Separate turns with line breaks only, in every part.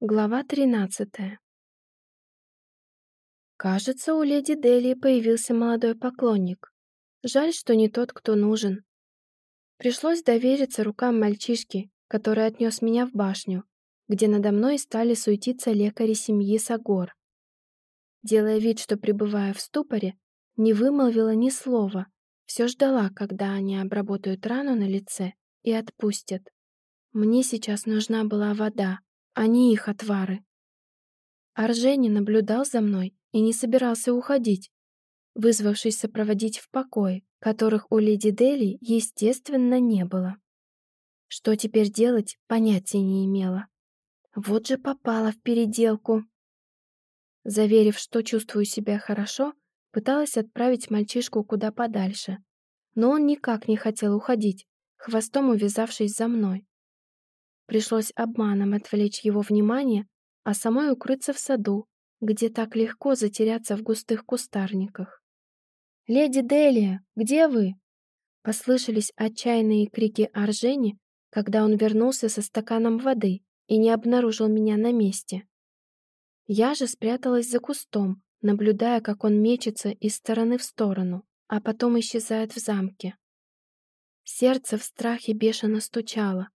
Глава 13. Кажется, у леди Дели появился молодой поклонник. Жаль, что не тот, кто нужен. Пришлось довериться рукам мальчишки, который отнес меня в башню, где надо мной стали суетиться лекари семьи Сагор. Делая вид, что пребываю в ступоре, не вымолвила ни слова, все ждала, когда они обработают рану на лице и отпустят. Мне сейчас нужна была вода, а не их отвары. Аржени наблюдал за мной и не собирался уходить, вызвавшись сопроводить в покой, которых у леди Дели, естественно, не было. Что теперь делать, понятия не имела. Вот же попала в переделку. Заверив, что чувствую себя хорошо, пыталась отправить мальчишку куда подальше. Но он никак не хотел уходить, хвостом увязавшись за мной. Пришлось обманом отвлечь его внимание, а самой укрыться в саду, где так легко затеряться в густых кустарниках. «Леди Делия, где вы?» Послышались отчаянные крики Аржени, когда он вернулся со стаканом воды и не обнаружил меня на месте. Я же спряталась за кустом, наблюдая, как он мечется из стороны в сторону, а потом исчезает в замке. Сердце в страхе бешено стучало,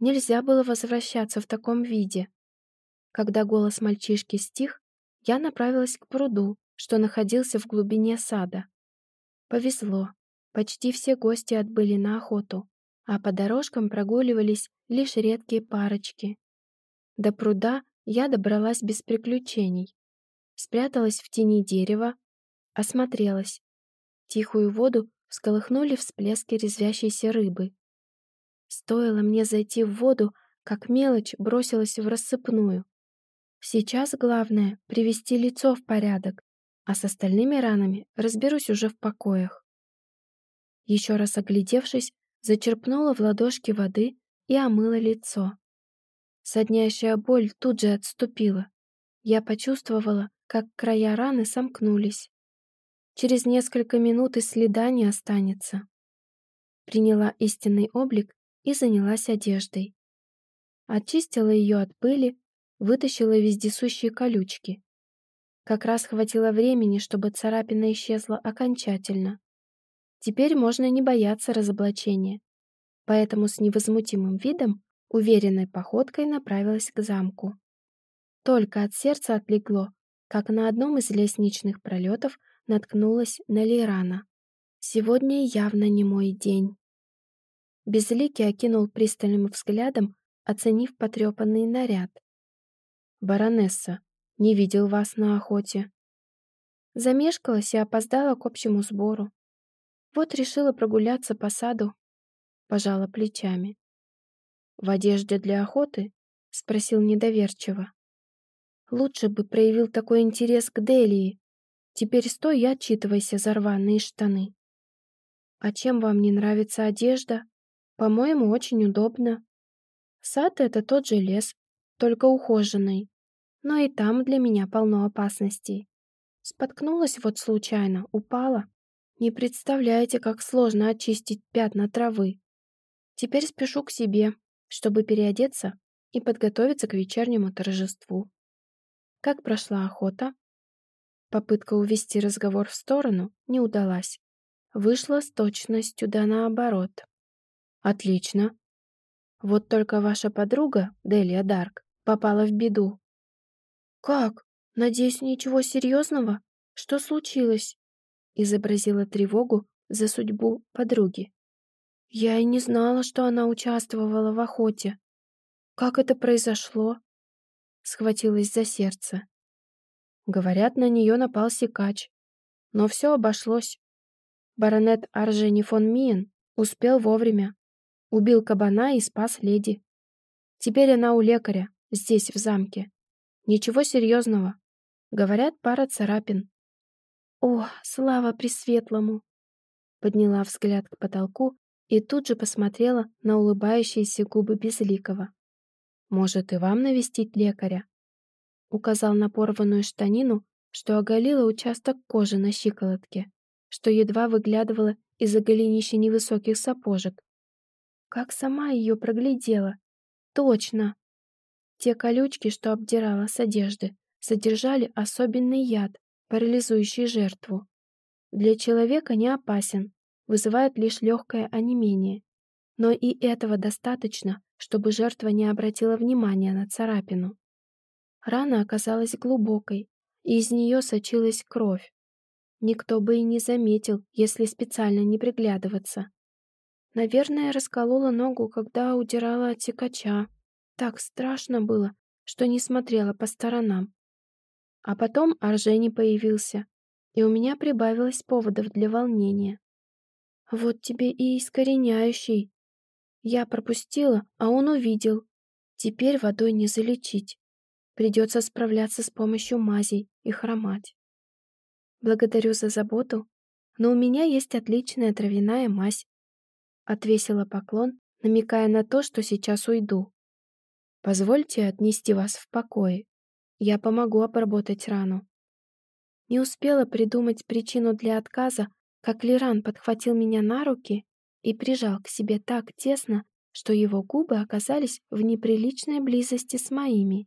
Нельзя было возвращаться в таком виде. Когда голос мальчишки стих, я направилась к пруду, что находился в глубине сада. Повезло. Почти все гости отбыли на охоту, а по дорожкам прогуливались лишь редкие парочки. До пруда я добралась без приключений. Спряталась в тени дерева, осмотрелась. Тихую воду всколыхнули всплески резвящейся рыбы. Стоило мне зайти в воду, как мелочь бросилась в рассыпную. Сейчас главное — привести лицо в порядок, а с остальными ранами разберусь уже в покоях. Еще раз оглядевшись, зачерпнула в ладошки воды и омыла лицо. Соднящая боль тут же отступила. Я почувствовала, как края раны сомкнулись. Через несколько минут и следа не останется. Приняла истинный облик и занялась одеждой. Очистила ее от пыли, вытащила вездесущие колючки. Как раз хватило времени, чтобы царапина исчезла окончательно. Теперь можно не бояться разоблачения. Поэтому с невозмутимым видом, уверенной походкой направилась к замку. Только от сердца отлегло, как на одном из лестничных пролетов наткнулась на Лирана. Сегодня явно не мой день. Безликий окинул пристальным взглядом, оценив потрепанный наряд. «Баронесса, не видел вас на охоте». Замешкалась и опоздала к общему сбору. Вот решила прогуляться по саду. Пожала плечами. «В одежде для охоты?» — спросил недоверчиво. «Лучше бы проявил такой интерес к Делии. Теперь стой и отчитывайся за рваные штаны». «А чем вам не нравится одежда?» По-моему, очень удобно. Сад — это тот же лес, только ухоженный. Но и там для меня полно опасностей. Споткнулась вот случайно, упала. Не представляете, как сложно очистить пятна травы. Теперь спешу к себе, чтобы переодеться и подготовиться к вечернему торжеству. Как прошла охота? Попытка увести разговор в сторону не удалась. Вышла с точностью да наоборот. Отлично. Вот только ваша подруга, Делия Дарк, попала в беду. Как? Надеюсь, ничего серьезного? Что случилось? Изобразила тревогу за судьбу подруги. Я и не знала, что она участвовала в охоте. Как это произошло? Схватилась за сердце. Говорят, на нее напал сикач. Но все обошлось. Баронет Аржени фон Миен успел вовремя. Убил кабана и спас леди. Теперь она у лекаря, здесь, в замке. Ничего серьезного. Говорят, пара царапин. О, слава Пресветлому! Подняла взгляд к потолку и тут же посмотрела на улыбающиеся губы Безликого. «Может, и вам навестить лекаря?» Указал на порванную штанину, что оголила участок кожи на щиколотке, что едва выглядывало из-за голенища невысоких сапожек. Как сама ее проглядела. Точно. Те колючки, что обдирала с одежды, содержали особенный яд, парализующий жертву. Для человека не опасен, вызывает лишь легкое онемение. Но и этого достаточно, чтобы жертва не обратила внимания на царапину. Рана оказалась глубокой, и из нее сочилась кровь. Никто бы и не заметил, если специально не приглядываться. Наверное, расколола ногу, когда удирала от текача. Так страшно было, что не смотрела по сторонам. А потом Аржени появился, и у меня прибавилось поводов для волнения. Вот тебе и искореняющий. Я пропустила, а он увидел. Теперь водой не залечить. Придется справляться с помощью мазей и хромать. Благодарю за заботу, но у меня есть отличная травяная мазь. Отвесила поклон, намекая на то, что сейчас уйду. Позвольте отнести вас в покое. Я помогу обработать рану. Не успела придумать причину для отказа, как Лиран подхватил меня на руки и прижал к себе так тесно, что его губы оказались в неприличной близости с моими.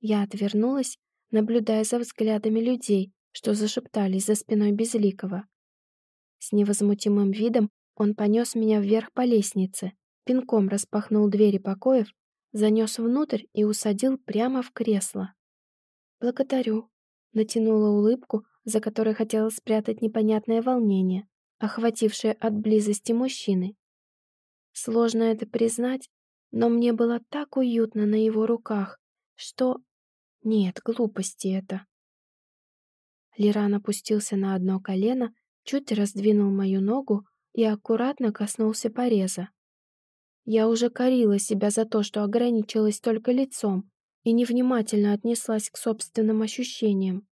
Я отвернулась, наблюдая за взглядами людей, что зашептались за спиной Безликого. С невозмутимым видом он понес меня вверх по лестнице, пинком распахнул двери покоев, занес внутрь и усадил прямо в кресло. «Благодарю», — натянула улыбку, за которой хотела спрятать непонятное волнение, охватившее от близости мужчины. Сложно это признать, но мне было так уютно на его руках, что... Нет, глупости это. Лиран опустился на одно колено, чуть раздвинул мою ногу и аккуратно коснулся пореза. Я уже корила себя за то, что ограничилась только лицом и невнимательно отнеслась к собственным ощущениям.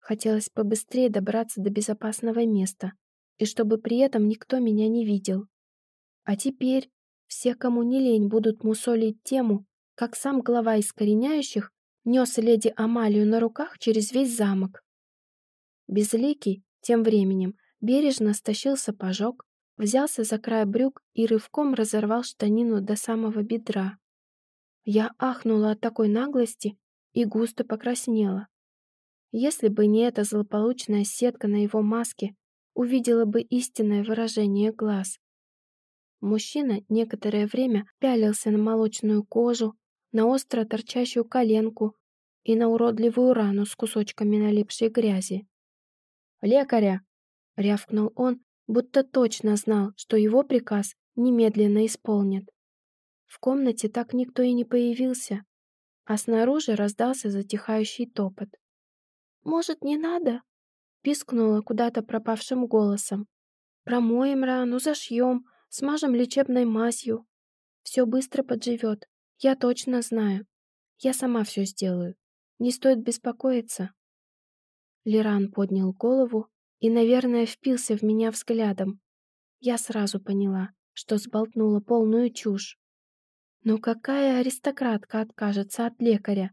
Хотелось побыстрее добраться до безопасного места, и чтобы при этом никто меня не видел. А теперь все, кому не лень, будут мусолить тему, как сам глава искореняющих нес леди Амалию на руках через весь замок. Безликий, тем временем, бережно стащил сапожок, взялся за край брюк и рывком разорвал штанину до самого бедра. Я ахнула от такой наглости и густо покраснела. Если бы не эта злополучная сетка на его маске, увидела бы истинное выражение глаз. Мужчина некоторое время пялился на молочную кожу, на остро торчащую коленку и на уродливую рану с кусочками налипшей грязи. «Лекаря!» — рявкнул он, будто точно знал, что его приказ немедленно исполнят. В комнате так никто и не появился, а снаружи раздался затихающий топот. «Может, не надо?» — пискнула куда-то пропавшим голосом. «Промоем рану, зашьем, смажем лечебной мазью. Все быстро подживет, я точно знаю. Я сама все сделаю. Не стоит беспокоиться». Лиран поднял голову и, наверное, впился в меня взглядом. Я сразу поняла, что сболтнула полную чушь. Но какая аристократка откажется от лекаря?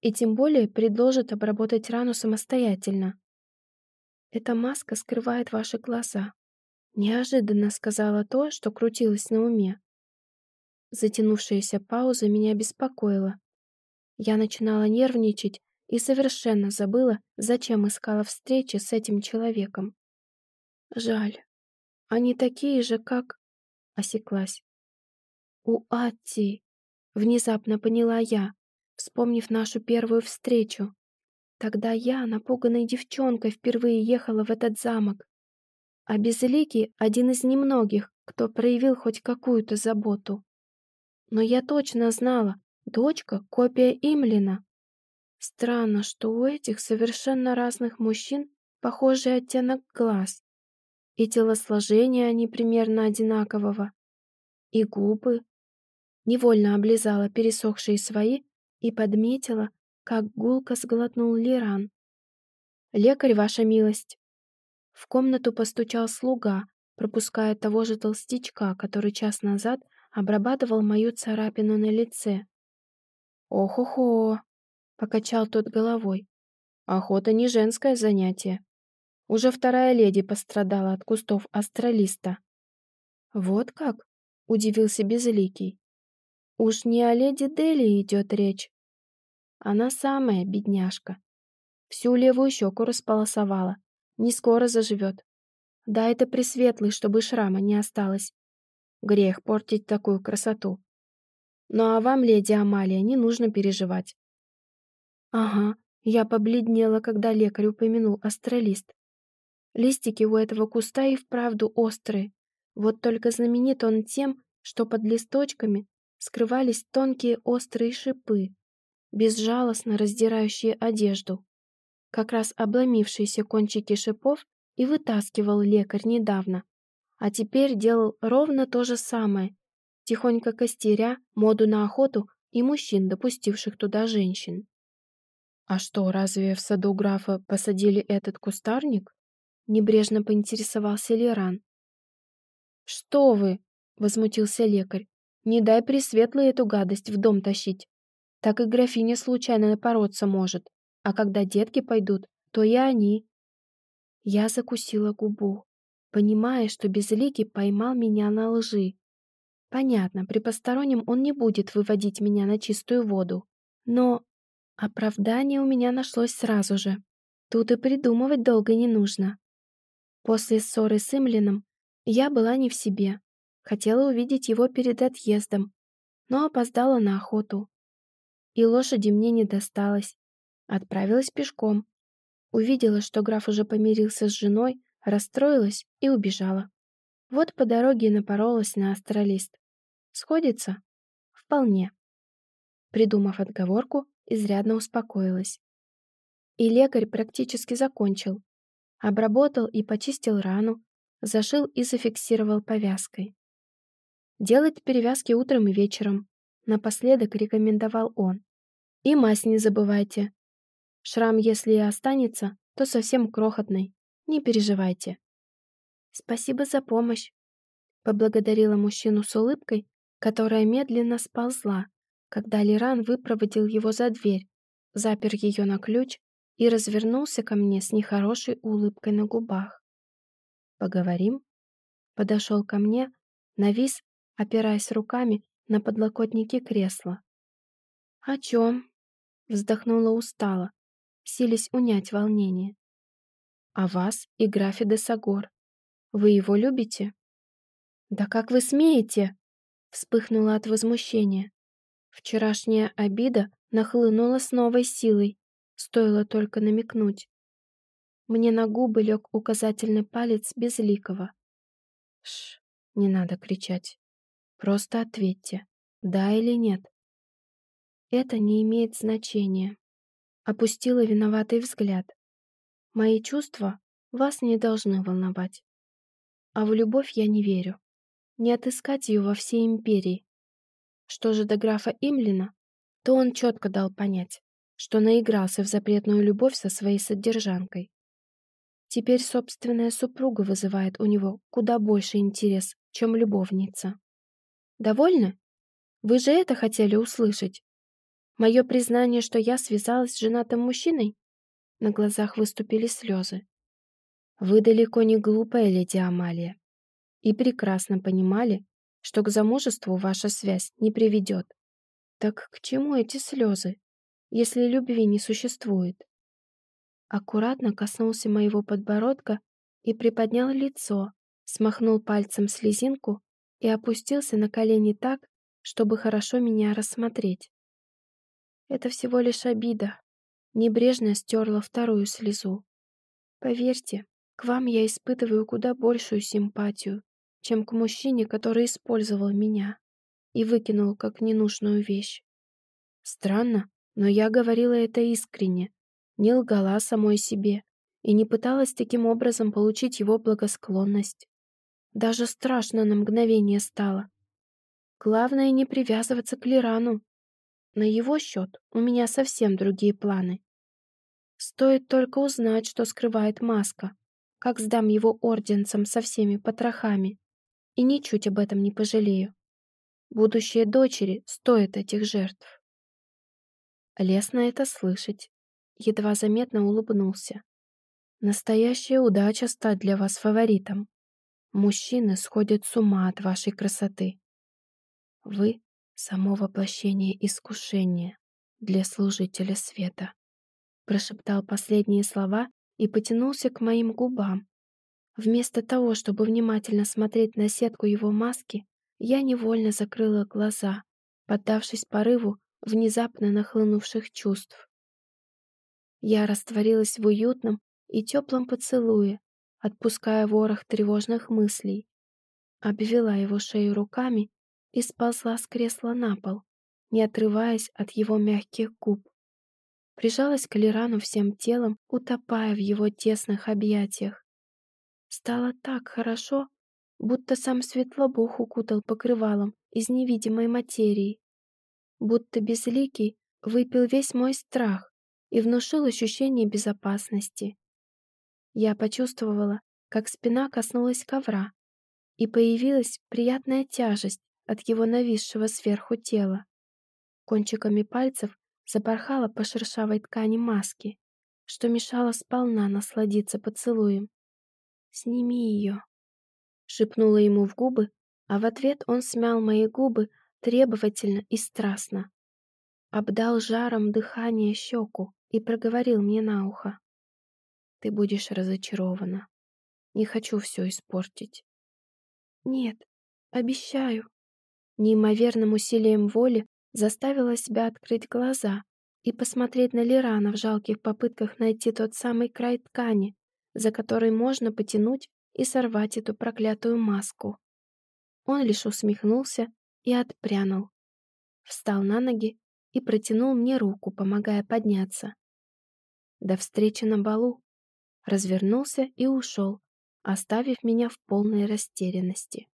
И тем более предложит обработать рану самостоятельно. Эта маска скрывает ваши глаза. Неожиданно сказала то, что крутилось на уме. Затянувшаяся пауза меня беспокоила. Я начинала нервничать и совершенно забыла, зачем искала встречи с этим человеком. Жаль. Они такие же, как... Осеклась. У Атти. Внезапно поняла я, вспомнив нашу первую встречу. Тогда я, напуганной девчонкой, впервые ехала в этот замок. А Безликий — один из немногих, кто проявил хоть какую-то заботу. Но я точно знала, дочка — копия Имлина. Странно, что у этих совершенно разных мужчин похожий оттенок глаз. И телосложение они примерно одинакового. И губы. Невольно облизала пересохшие свои и подметила, как гулко сглотнул Лиран. «Лекарь, ваша милость!» В комнату постучал слуга, пропуская того же толстячка, который час назад обрабатывал мою царапину на лице. «Ох-охо!» Покачал тот головой. Охота не женское занятие. Уже вторая леди пострадала от кустов астралиста. Вот как? Удивился Безликий. Уж не о леди Дели идет речь. Она самая бедняжка. Всю левую щеку располосовала. Не скоро заживет. Да это пресветлый, чтобы шрама не осталось. Грех портить такую красоту. Ну а вам, леди Амалия, не нужно переживать. Ага, я побледнела, когда лекарь упомянул астролист. Листики у этого куста и вправду острые. Вот только знаменит он тем, что под листочками скрывались тонкие острые шипы, безжалостно раздирающие одежду. Как раз обломившиеся кончики шипов и вытаскивал лекарь недавно, а теперь делал ровно то же самое, тихонько костеря моду на охоту и мужчин, допустивших туда женщин. «А что, разве в саду графа посадили этот кустарник?» Небрежно поинтересовался Леран. «Что вы?» — возмутился лекарь. «Не дай Пресветлой эту гадость в дом тащить. Так и графиня случайно напороться может, а когда детки пойдут, то и они». Я закусила губу, понимая, что Безликий поймал меня на лжи. Понятно, при постороннем он не будет выводить меня на чистую воду. Но оправдание у меня нашлось сразу же. Тут и придумывать долго не нужно. После ссоры с Имлином я была не в себе. Хотела увидеть его перед отъездом, но опоздала на охоту. И лошади мне не досталось. Отправилась пешком. Увидела, что граф уже помирился с женой, расстроилась и убежала. Вот по дороге напоролась на астролист. Сходится? Вполне. Придумав отговорку, изрядно успокоилась. И лекарь практически закончил. Обработал и почистил рану, зашил и зафиксировал повязкой. Делать перевязки утром и вечером. Напоследок рекомендовал он. И мазь не забывайте. Шрам, если и останется, то совсем крохотный. Не переживайте. Спасибо за помощь. Поблагодарила мужчину с улыбкой, которая медленно сползла, когда Лиран выпроводил его за дверь, запер ее на ключ и развернулся ко мне с нехорошей улыбкой на губах. «Поговорим?» Подошел ко мне, навис, опираясь руками на подлокотники кресла. «О чем?» Вздохнула устало, силясь унять волнение. «О вас и графе де Сагор. Вы его любите?» «Да как вы смеете?» Вспыхнула от возмущения. Вчерашняя обида нахлынула с новой силой, стоило только намекнуть. Мне на губы лег указательный палец безликого. Ш, не надо кричать. Просто ответьте, да или нет. Это не имеет значения. Опустила виноватый взгляд. Мои чувства вас не должны волновать. А в любовь я не верю. Не отыскать ее во всей империи. Что же до графа Имлина, то он четко дал понять что наигрался в запретную любовь со своей содержанкой. Теперь собственная супруга вызывает у него куда больше интерес, чем любовница. Довольны? Вы же это хотели услышать? Мое признание, что я связалась с женатым мужчиной? На глазах выступили слезы. Вы далеко не глупая, леди Амалия. И прекрасно понимали, что к замужеству ваша связь не приведет. Так к чему эти слезы? если любви не существует. Аккуратно коснулся моего подбородка и приподнял лицо, смахнул пальцем слезинку и опустился на колени так, чтобы хорошо меня рассмотреть. Это всего лишь обида. Небрежно стерла вторую слезу. Поверьте, к вам я испытываю куда большую симпатию, чем к мужчине, который использовал меня и выкинул как ненужную вещь. Странно, но я говорила это искренне, не лгала самой себе и не пыталась таким образом получить его благосклонность. Даже страшно на мгновение стало. Главное не привязываться к Лирану. На его счет у меня совсем другие планы. Стоит только узнать, что скрывает маска, как сдам его орденцам со всеми потрохами. И ничуть об этом не пожалею. Будущие дочери стоят этих жертв. Лестно это слышать. Едва заметно улыбнулся. Настоящая удача стать для вас фаворитом. Мужчины сходят с ума от вашей красоты. Вы само воплощение искушения для служителя света. Прошептал последние слова и потянулся к моим губам. Вместо того, чтобы внимательно смотреть на сетку его маски, я невольно закрыла глаза, поддавшись порыву внезапно нахлынувших чувств. Я растворилась в уютном и теплом поцелуе, отпуская ворох тревожных мыслей. Обвела его шею руками и сползла с кресла на пол, не отрываясь от его мягких губ. Прижалась к Лирану всем телом, утопая в его тесных объятиях. Стало так хорошо, будто сам Светлобог укутал покрывалом из невидимой материи. Будто безликий выпил весь мой страх и внушил ощущение безопасности. Я почувствовала, как спина коснулась ковра, и появилась приятная тяжесть от его нависшего сверху тела. Кончиками пальцев запорхала по шершавой ткани маски, что мешало сполна насладиться поцелуем. «Сними ее», — шепнула ему в губы, а в ответ он смял мои губы требовательно и страстно. Обдал жаром дыхание щеку и проговорил мне на ухо. «Ты будешь разочарована. Не хочу все испортить». «Нет, обещаю», Неимоверным усилием воли заставила себя открыть глаза и посмотреть на Лирана в жалких попытках найти тот самый край ткани, за который можно потянуть и сорвать эту проклятую маску. Он лишь усмехнулся и отпрянул. Встал на ноги и протянул мне руку, помогая подняться. До встречи на балу. Развернулся и ушел, оставив меня в полной растерянности.